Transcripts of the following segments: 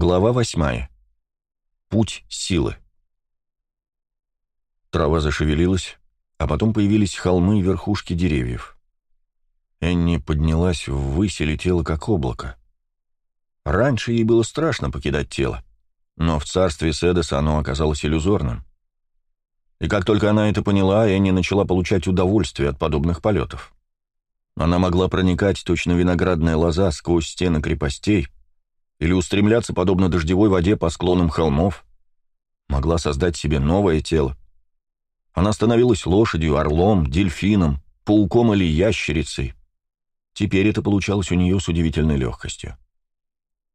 Глава восьмая. Путь силы. Трава зашевелилась, а потом появились холмы и верхушки деревьев. Энни поднялась ввысь и летела как облако. Раньше ей было страшно покидать тело, но в царстве Седеса оно оказалось иллюзорным. И как только она это поняла, Энни начала получать удовольствие от подобных полетов. Она могла проникать точно виноградная лоза сквозь стены крепостей — или устремляться, подобно дождевой воде, по склонам холмов. Могла создать себе новое тело. Она становилась лошадью, орлом, дельфином, пауком или ящерицей. Теперь это получалось у нее с удивительной легкостью.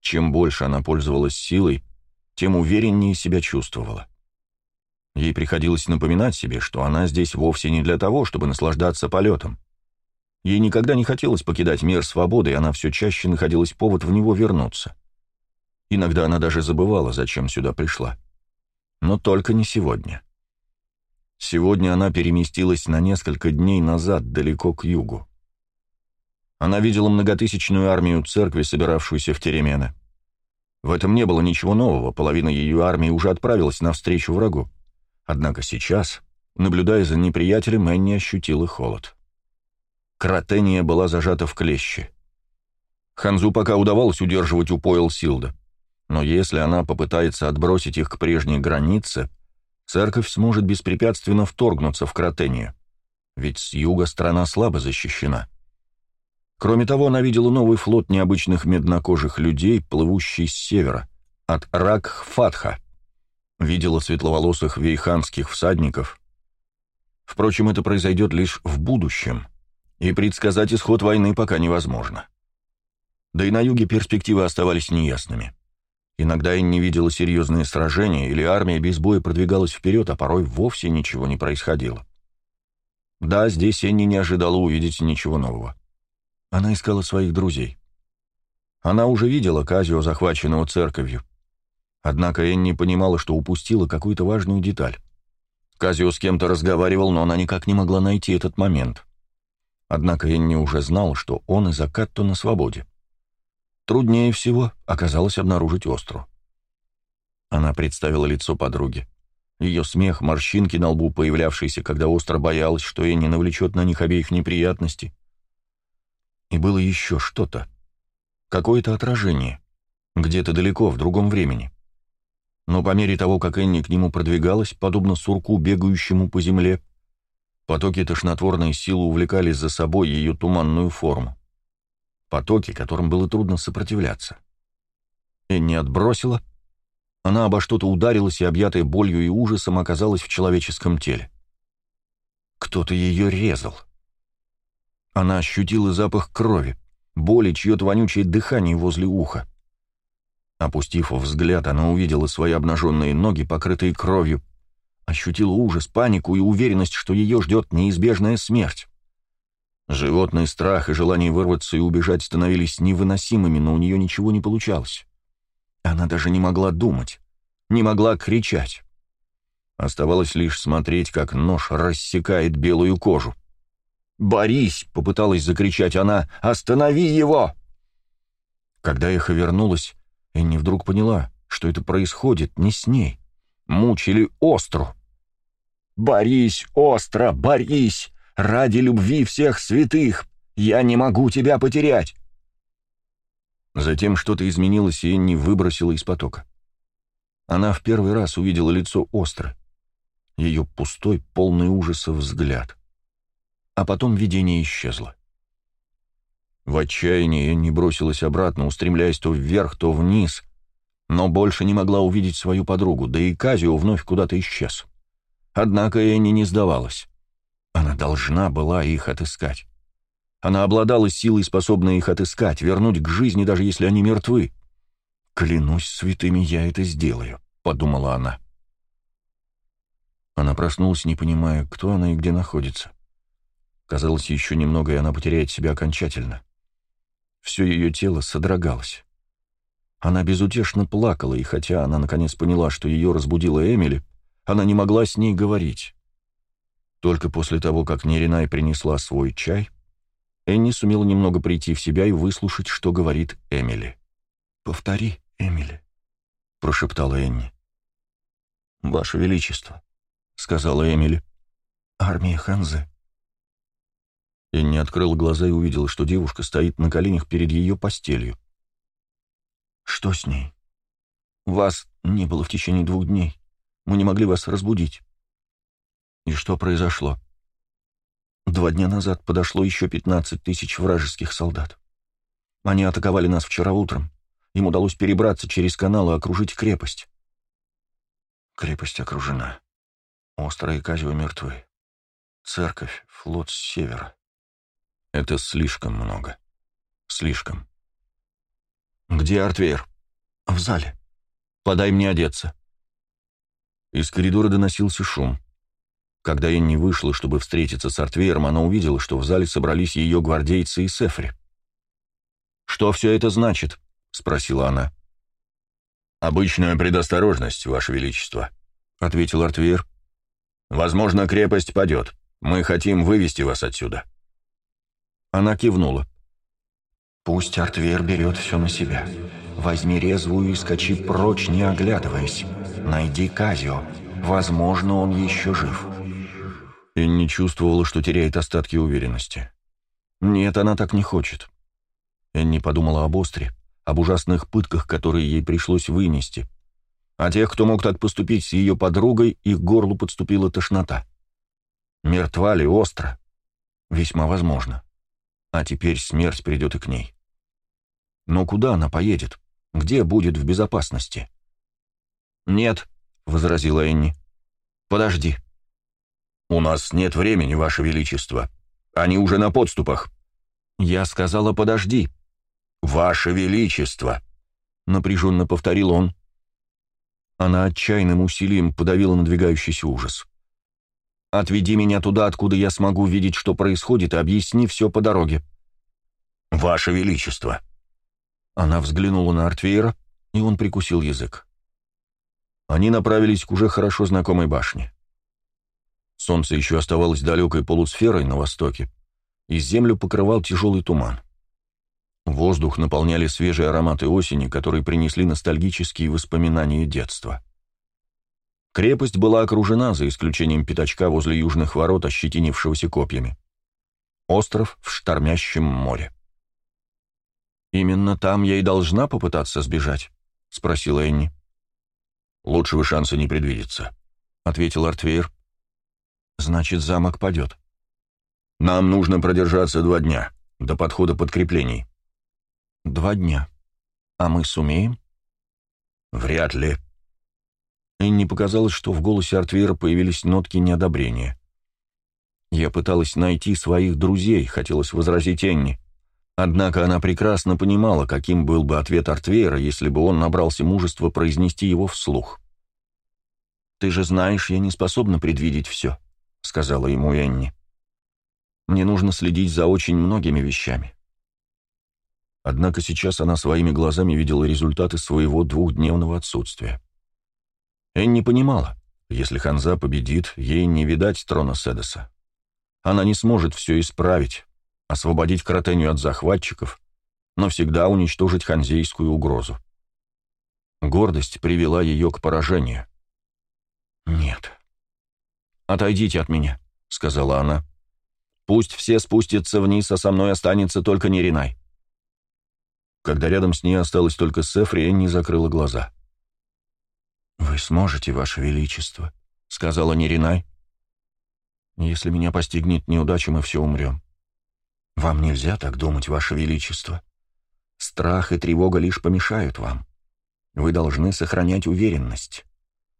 Чем больше она пользовалась силой, тем увереннее себя чувствовала. Ей приходилось напоминать себе, что она здесь вовсе не для того, чтобы наслаждаться полетом. Ей никогда не хотелось покидать мир свободы, и она все чаще находилась повод в него вернуться. Иногда она даже забывала, зачем сюда пришла. Но только не сегодня. Сегодня она переместилась на несколько дней назад, далеко к югу. Она видела многотысячную армию церкви, собиравшуюся в Теремена. В этом не было ничего нового, половина ее армии уже отправилась навстречу врагу. Однако сейчас, наблюдая за неприятелем, Энни ощутила холод. Кротения была зажата в клещи. Ханзу пока удавалось удерживать у поял Силда. Но если она попытается отбросить их к прежней границе, церковь сможет беспрепятственно вторгнуться в Кротению, ведь с юга страна слабо защищена. Кроме того, она видела новый флот необычных меднокожих людей, плывущий с севера, от Ракх-Фатха. Видела светловолосых вейханских всадников. Впрочем, это произойдет лишь в будущем, и предсказать исход войны пока невозможно. Да и на юге перспективы оставались неясными. Иногда я не видела серьезные сражения, или армия без боя продвигалась вперед, а порой вовсе ничего не происходило. Да, здесь Энни не ожидала увидеть ничего нового. Она искала своих друзей. Она уже видела Казио, захваченного церковью. Однако Энни понимала, что упустила какую-то важную деталь. Казио с кем-то разговаривал, но она никак не могла найти этот момент. Однако Энни уже знал, что он и Закатто на свободе. Труднее всего оказалось обнаружить остру. Она представила лицо подруги. Ее смех, морщинки на лбу, появлявшиеся, когда остро боялась, что Энни навлечет на них обеих неприятности. И было еще что-то. Какое-то отражение. Где-то далеко, в другом времени. Но по мере того, как Энни к нему продвигалась, подобно сурку, бегающему по земле, потоки тошнотворной силы увлекали за собой ее туманную форму потоки, которым было трудно сопротивляться. Энни отбросила, она обо что-то ударилась и, объятая болью и ужасом, оказалась в человеческом теле. Кто-то ее резал. Она ощутила запах крови, боли, чье-то вонючее дыхание возле уха. Опустив взгляд, она увидела свои обнаженные ноги, покрытые кровью, ощутила ужас, панику и уверенность, что ее ждет неизбежная смерть. Животный страх и желание вырваться и убежать становились невыносимыми, но у нее ничего не получалось. Она даже не могла думать, не могла кричать. Оставалось лишь смотреть, как нож рассекает белую кожу. «Борись!» — попыталась закричать она. «Останови его!» Когда эхо вернулось, Энни вдруг поняла, что это происходит не с ней. Мучили остру. «Борись, остро, борись!» Ради любви всех святых! Я не могу тебя потерять!» Затем что-то изменилось, и Энни выбросила из потока. Она в первый раз увидела лицо остро. Ее пустой, полный ужаса взгляд. А потом видение исчезло. В отчаянии Энни бросилась обратно, устремляясь то вверх, то вниз, но больше не могла увидеть свою подругу, да и Казио вновь куда-то исчез. Однако Энни не сдавалась. Она должна была их отыскать. Она обладала силой, способной их отыскать, вернуть к жизни, даже если они мертвы. «Клянусь святыми, я это сделаю», — подумала она. Она проснулась, не понимая, кто она и где находится. Казалось, еще немного, и она потеряет себя окончательно. Все ее тело содрогалось. Она безутешно плакала, и хотя она наконец поняла, что ее разбудила Эмили, она не могла с ней говорить. Только после того, как Неринай принесла свой чай, Энни сумела немного прийти в себя и выслушать, что говорит Эмили. «Повтори, Эмили», — прошептала Энни. «Ваше Величество», — сказала Эмили. «Армия Ханзы». Энни открыл глаза и увидел, что девушка стоит на коленях перед ее постелью. «Что с ней?» «Вас не было в течение двух дней. Мы не могли вас разбудить». «И что произошло?» «Два дня назад подошло еще пятнадцать тысяч вражеских солдат. Они атаковали нас вчера утром. Им удалось перебраться через канал и окружить крепость. Крепость окружена. Острые Казио мертвы. Церковь, флот с севера. Это слишком много. Слишком. Где Артвейр? В зале. Подай мне одеться. Из коридора доносился шум. Когда Энни вышла, чтобы встретиться с Артвейром, она увидела, что в зале собрались ее гвардейцы и Сефри. «Что все это значит?» — спросила она. «Обычная предосторожность, Ваше Величество», — ответил Артвейр. «Возможно, крепость падет. Мы хотим вывести вас отсюда». Она кивнула. «Пусть Артвейр берет все на себя. Возьми резвую и скачи прочь, не оглядываясь. Найди Казио. Возможно, он еще жив». Не чувствовала, что теряет остатки уверенности. Нет, она так не хочет. Энни подумала об Остре, об ужасных пытках, которые ей пришлось вынести, а тех, кто мог так поступить с ее подругой, их горлу подступила тошнота. Мертва ли остро? Весьма возможно. А теперь смерть придет и к ней. Но куда она поедет? Где будет в безопасности? «Нет», — возразила Энни. «Подожди». «У нас нет времени, Ваше Величество. Они уже на подступах». «Я сказала, подожди». «Ваше Величество», — напряженно повторил он. Она отчаянным усилием подавила надвигающийся ужас. «Отведи меня туда, откуда я смогу видеть, что происходит, и объясни все по дороге». «Ваше Величество!» Она взглянула на Артвейра, и он прикусил язык. Они направились к уже хорошо знакомой башне. Солнце еще оставалось далекой полусферой на востоке, и землю покрывал тяжелый туман. Воздух наполняли свежие ароматы осени, которые принесли ностальгические воспоминания детства. Крепость была окружена, за исключением пятачка возле южных ворот, ощетинившегося копьями. Остров в штормящем море. «Именно там я и должна попытаться сбежать?» — спросила Энни. «Лучшего шанса не предвидится», — ответил Артвейр. «Значит, замок падет». «Нам нужно продержаться два дня, до подхода подкреплений». Два дня. А мы сумеем? Вряд ли. Энни показалось, что в голосе Артвира появились нотки неодобрения. Я пыталась найти своих друзей, хотелось возразить Энни. Однако она прекрасно понимала, каким был бы ответ Артвейра, если бы он набрался мужества произнести его вслух. «Ты же знаешь, я не способна предвидеть все», — сказала ему Энни. «Мне нужно следить за очень многими вещами. Однако сейчас она своими глазами видела результаты своего двухдневного отсутствия. Энни понимала, если Ханза победит, ей не видать трона Седоса. Она не сможет все исправить, освободить Кротению от захватчиков, но всегда уничтожить ханзейскую угрозу. Гордость привела ее к поражению. «Нет». «Отойдите от меня», — сказала она. «Пусть все спустятся вниз, а со мной останется только Неринай. Когда рядом с ней осталась только Сефри, Энни закрыла глаза. «Вы сможете, Ваше Величество», — сказала Неринай. «Если меня постигнет неудача, мы все умрем. Вам нельзя так думать, Ваше Величество. Страх и тревога лишь помешают вам. Вы должны сохранять уверенность.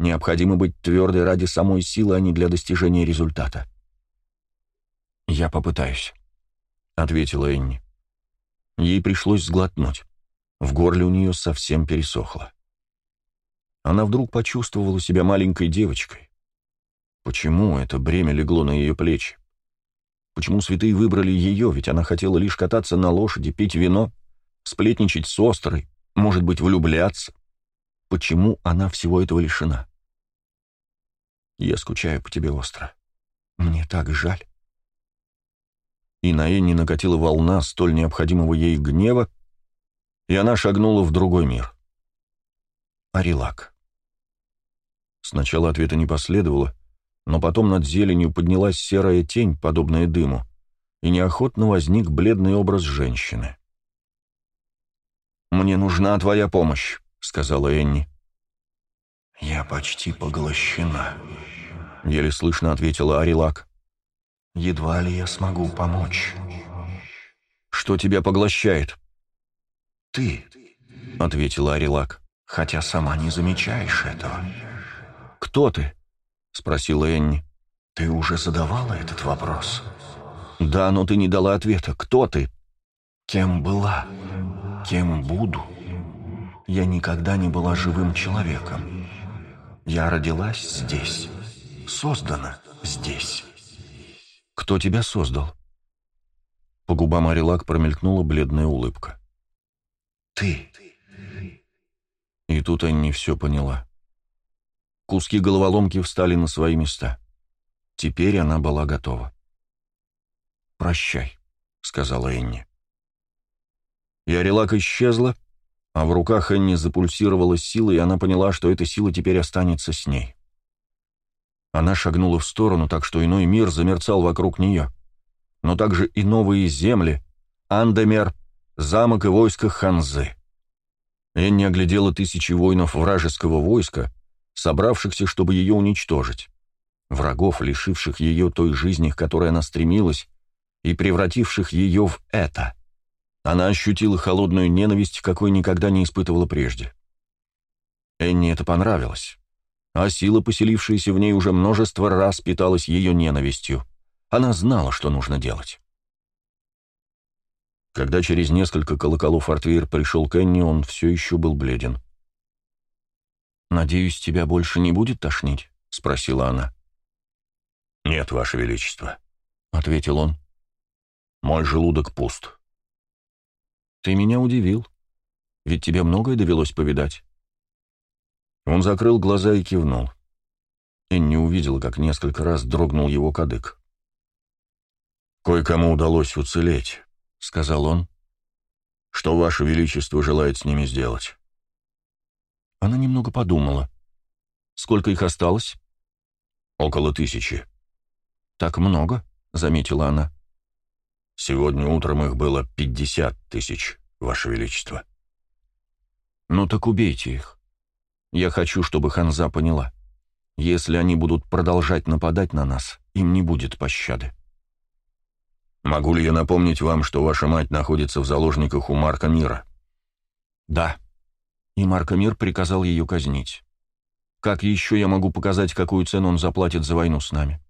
Необходимо быть твердой ради самой силы, а не для достижения результата». «Я попытаюсь», — ответила Энни. Ей пришлось сглотнуть. В горле у нее совсем пересохло. Она вдруг почувствовала себя маленькой девочкой. Почему это бремя легло на ее плечи? Почему святые выбрали ее, ведь она хотела лишь кататься на лошади, пить вино, сплетничать с острой, может быть, влюбляться? Почему она всего этого лишена? Я скучаю по тебе, остро. Мне так жаль и на Энни накатила волна столь необходимого ей гнева, и она шагнула в другой мир. Арилак. Сначала ответа не последовало, но потом над зеленью поднялась серая тень, подобная дыму, и неохотно возник бледный образ женщины. «Мне нужна твоя помощь», — сказала Энни. «Я почти поглощена», — еле слышно ответила Арилак. «Едва ли я смогу помочь». «Что тебя поглощает?» «Ты», — ответила Арилак. «Хотя сама не замечаешь этого». «Кто ты?» — спросила Энни. «Ты уже задавала этот вопрос?» «Да, но ты не дала ответа. Кто ты?» «Кем была? Кем буду? Я никогда не была живым человеком. Я родилась здесь, создана здесь». «Кто тебя создал?» По губам Арилак промелькнула бледная улыбка. «Ты». И тут Энни все поняла. Куски головоломки встали на свои места. Теперь она была готова. «Прощай», — сказала Энни. И Арилак исчезла, а в руках Энни запульсировала сила, и она поняла, что эта сила теперь останется с ней. Она шагнула в сторону, так что иной мир замерцал вокруг нее. Но также и новые земли, Андемер, замок и войско Ханзы. Энни оглядела тысячи воинов вражеского войска, собравшихся, чтобы ее уничтожить. Врагов, лишивших ее той жизни, к которой она стремилась, и превративших ее в это. Она ощутила холодную ненависть, какой никогда не испытывала прежде. Энни это понравилось а сила, поселившаяся в ней уже множество раз, питалась ее ненавистью. Она знала, что нужно делать. Когда через несколько колоколов Артвейр пришел к Энни, он все еще был бледен. «Надеюсь, тебя больше не будет тошнить?» — спросила она. «Нет, Ваше Величество», — ответил он. «Мой желудок пуст». «Ты меня удивил. Ведь тебе многое довелось повидать». Он закрыл глаза и кивнул. Энни увидела, как несколько раз дрогнул его кадык. «Кое-кому удалось уцелеть», — сказал он. «Что Ваше Величество желает с ними сделать?» Она немного подумала. «Сколько их осталось?» «Около тысячи». «Так много», — заметила она. «Сегодня утром их было пятьдесят тысяч, Ваше Величество». «Ну так убейте их. Я хочу, чтобы Ханза поняла. Если они будут продолжать нападать на нас, им не будет пощады. Могу ли я напомнить вам, что ваша мать находится в заложниках у Марка Мира? Да. И Марка Мир приказал ее казнить. Как еще я могу показать, какую цену он заплатит за войну с нами?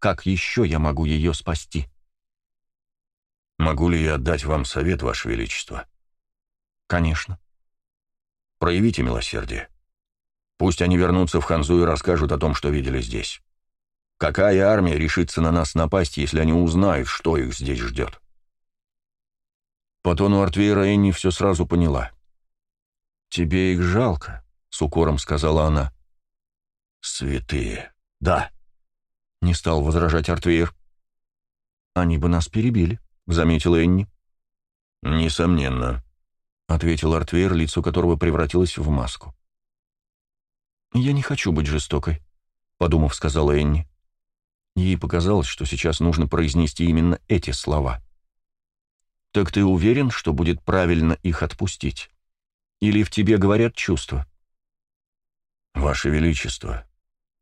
Как еще я могу ее спасти? Могу ли я дать вам совет, Ваше Величество? Конечно. Проявите милосердие. Пусть они вернутся в Ханзу и расскажут о том, что видели здесь. Какая армия решится на нас напасть, если они узнают, что их здесь ждет? По тону Артвейра Энни все сразу поняла. «Тебе их жалко», — с укором сказала она. «Святые, да», — не стал возражать Артвейр. «Они бы нас перебили», — заметила Энни. «Несомненно», — ответил Артвейр, лицо которого превратилось в маску. «Я не хочу быть жестокой», — подумав, сказала Энни. Ей показалось, что сейчас нужно произнести именно эти слова. «Так ты уверен, что будет правильно их отпустить? Или в тебе говорят чувства?» «Ваше Величество,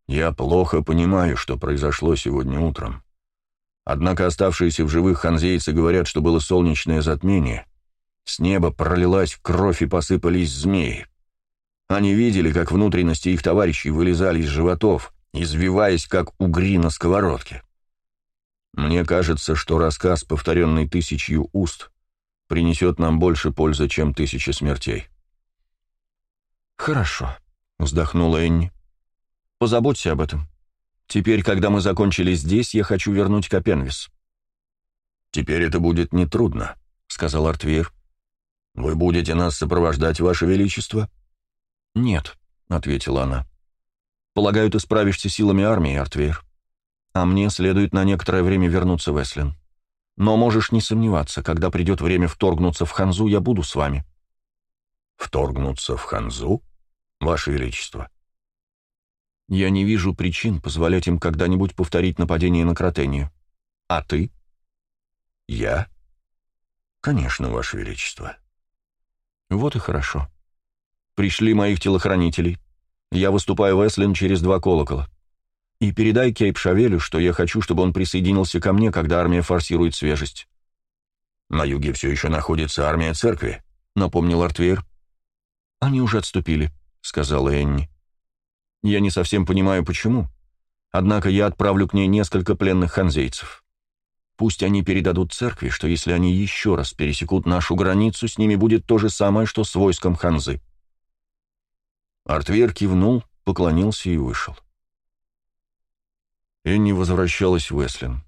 я плохо понимаю, что произошло сегодня утром. Однако оставшиеся в живых ханзейцы говорят, что было солнечное затмение. С неба пролилась кровь и посыпались змеи. Они видели, как внутренности их товарищей вылезали из животов, извиваясь, как угри на сковородке. Мне кажется, что рассказ, повторенный тысячью уст, принесет нам больше пользы, чем тысяча смертей. «Хорошо», — вздохнула Энни. «Позаботься об этом. Теперь, когда мы закончили здесь, я хочу вернуть Копенвис». «Теперь это будет нетрудно», — сказал Артвир. «Вы будете нас сопровождать, Ваше Величество?» «Нет», — ответила она. «Полагаю, ты справишься силами армии, Артвейр. А мне следует на некоторое время вернуться в Эслин. Но можешь не сомневаться, когда придет время вторгнуться в Ханзу, я буду с вами». «Вторгнуться в Ханзу?» Ваше Величество. Я не вижу причин позволять им когда-нибудь повторить нападение на Кротению. А ты? Я? Конечно, Ваше Величество. Вот и хорошо. Пришли моих телохранителей. Я выступаю в Эслин через два колокола. И передай Кейп Шавелю, что я хочу, чтобы он присоединился ко мне, когда армия форсирует свежесть. На юге все еще находится армия церкви, напомнил Артвейр. Они уже отступили, сказала Энни. Я не совсем понимаю, почему. Однако я отправлю к ней несколько пленных ханзейцев. Пусть они передадут церкви, что если они еще раз пересекут нашу границу, с ними будет то же самое, что с войском ханзы. Артвер кивнул, поклонился и вышел. Энни возвращалась в Эслин.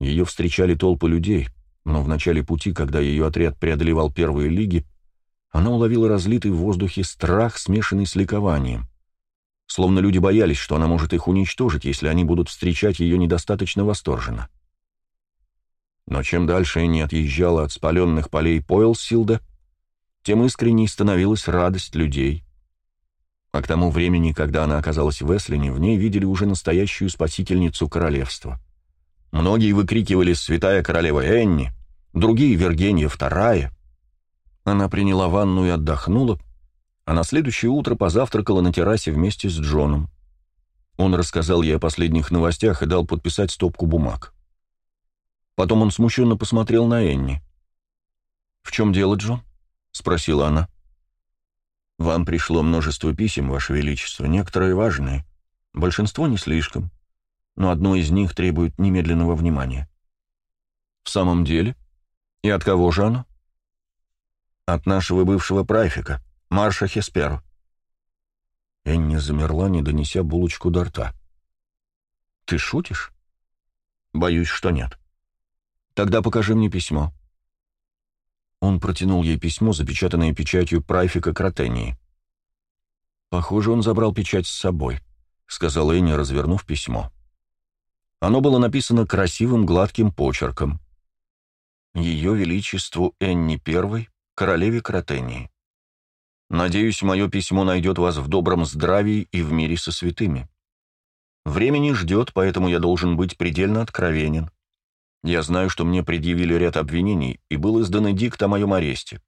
Ее встречали толпы людей, но в начале пути, когда ее отряд преодолевал первые лиги, она уловила разлитый в воздухе страх, смешанный с ликованием. Словно люди боялись, что она может их уничтожить, если они будут встречать ее недостаточно восторженно. Но чем дальше Энни отъезжала от спаленных полей Пойлсилда, тем искренней становилась радость людей. А к тому времени, когда она оказалась в Эслине, в ней видели уже настоящую спасительницу королевства. Многие выкрикивали «Святая королева Энни», другие «Вергения вторая». Она приняла ванну и отдохнула, а на следующее утро позавтракала на террасе вместе с Джоном. Он рассказал ей о последних новостях и дал подписать стопку бумаг. Потом он смущенно посмотрел на Энни. «В чем дело, Джон?» — спросила она. «Вам пришло множество писем, Ваше Величество, некоторые важные, большинство не слишком, но одно из них требует немедленного внимания». «В самом деле? И от кого же оно?» «От нашего бывшего прайфика, Марша Хесперу». Энни замерла, не донеся булочку до рта. «Ты шутишь?» «Боюсь, что нет». Тогда покажи мне письмо». Он протянул ей письмо, запечатанное печатью прайфика Кротении. «Похоже, он забрал печать с собой», — сказал Энни, развернув письмо. Оно было написано красивым гладким почерком. «Ее Величеству Энни I, королеве Кротении. Надеюсь, мое письмо найдет вас в добром здравии и в мире со святыми. Время не ждет, поэтому я должен быть предельно откровенен. Я знаю, что мне предъявили ряд обвинений, и был издан эдикт о моем аресте.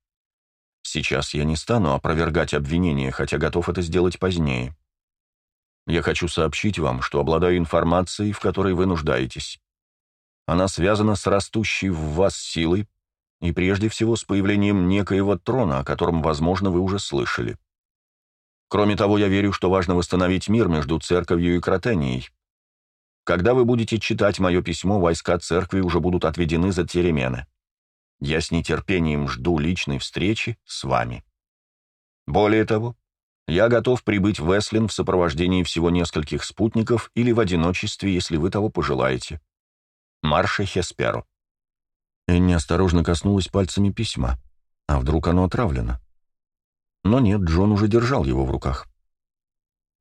Сейчас я не стану опровергать обвинения, хотя готов это сделать позднее. Я хочу сообщить вам, что обладаю информацией, в которой вы нуждаетесь. Она связана с растущей в вас силой и прежде всего с появлением некоего трона, о котором, возможно, вы уже слышали. Кроме того, я верю, что важно восстановить мир между церковью и Кротенией, когда вы будете читать мое письмо, войска церкви уже будут отведены за Теремены. Я с нетерпением жду личной встречи с вами. Более того, я готов прибыть в Эслин в сопровождении всего нескольких спутников или в одиночестве, если вы того пожелаете. Марше Хесперу. Энни осторожно коснулась пальцами письма. А вдруг оно отравлено? Но нет, Джон уже держал его в руках.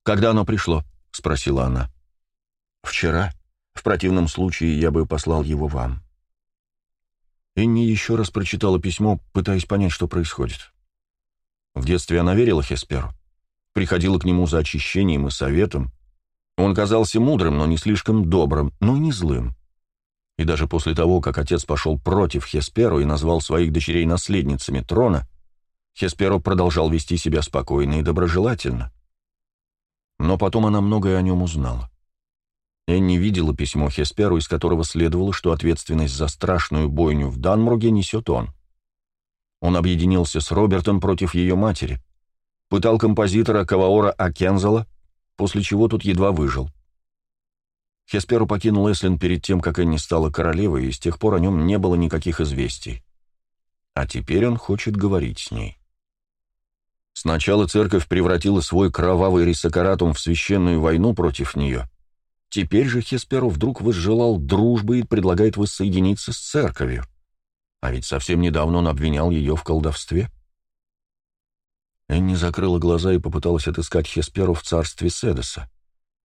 «Когда оно пришло?» — спросила она. «Вчера. В противном случае я бы послал его вам». Энни еще раз прочитала письмо, пытаясь понять, что происходит. В детстве она верила Хесперу. Приходила к нему за очищением и советом. Он казался мудрым, но не слишком добрым, но и не злым. И даже после того, как отец пошел против Хесперу и назвал своих дочерей наследницами трона, Хесперу продолжал вести себя спокойно и доброжелательно. Но потом она многое о нем узнала. Энни видела письмо Хесперу, из которого следовало, что ответственность за страшную бойню в Данмруге несет он. Он объединился с Робертом против ее матери, пытал композитора Каваора Акензела, после чего тот едва выжил. Хесперу покинул Эслин перед тем, как Энни стала королевой, и с тех пор о нем не было никаких известий. А теперь он хочет говорить с ней. Сначала церковь превратила свой кровавый рисокаратум в священную войну против нее, Теперь же Хесперу вдруг возжелал дружбы и предлагает воссоединиться с церковью. А ведь совсем недавно он обвинял ее в колдовстве. Энни закрыла глаза и попыталась отыскать Хесперу в царстве Седоса,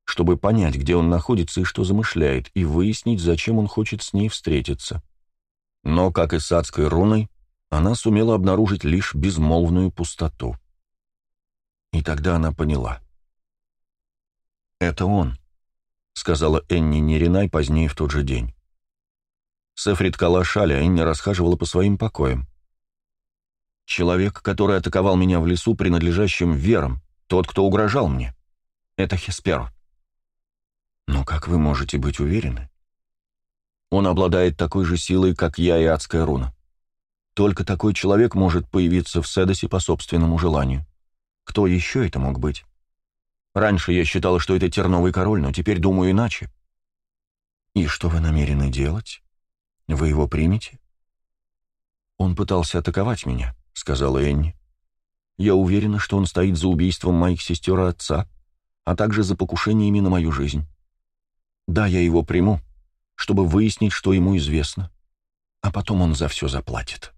чтобы понять, где он находится и что замышляет, и выяснить, зачем он хочет с ней встретиться. Но, как и с адской руной, она сумела обнаружить лишь безмолвную пустоту. И тогда она поняла. «Это он», — сказала Энни Неринай позднее в тот же день. Сефрид кала шаль, а Энни расхаживала по своим покоям. «Человек, который атаковал меня в лесу, принадлежащим верам, тот, кто угрожал мне. Это Хесперо». «Но как вы можете быть уверены?» «Он обладает такой же силой, как я и адская руна. Только такой человек может появиться в Седосе по собственному желанию. Кто еще это мог быть? Раньше я считала, что это терновый король, но теперь думаю иначе. И что вы намерены делать? Вы его примете? Он пытался атаковать меня, сказала Энни. Я уверена, что он стоит за убийством моих сестер и отца, а также за покушениями на мою жизнь. Да, я его приму, чтобы выяснить, что ему известно, а потом он за все заплатит.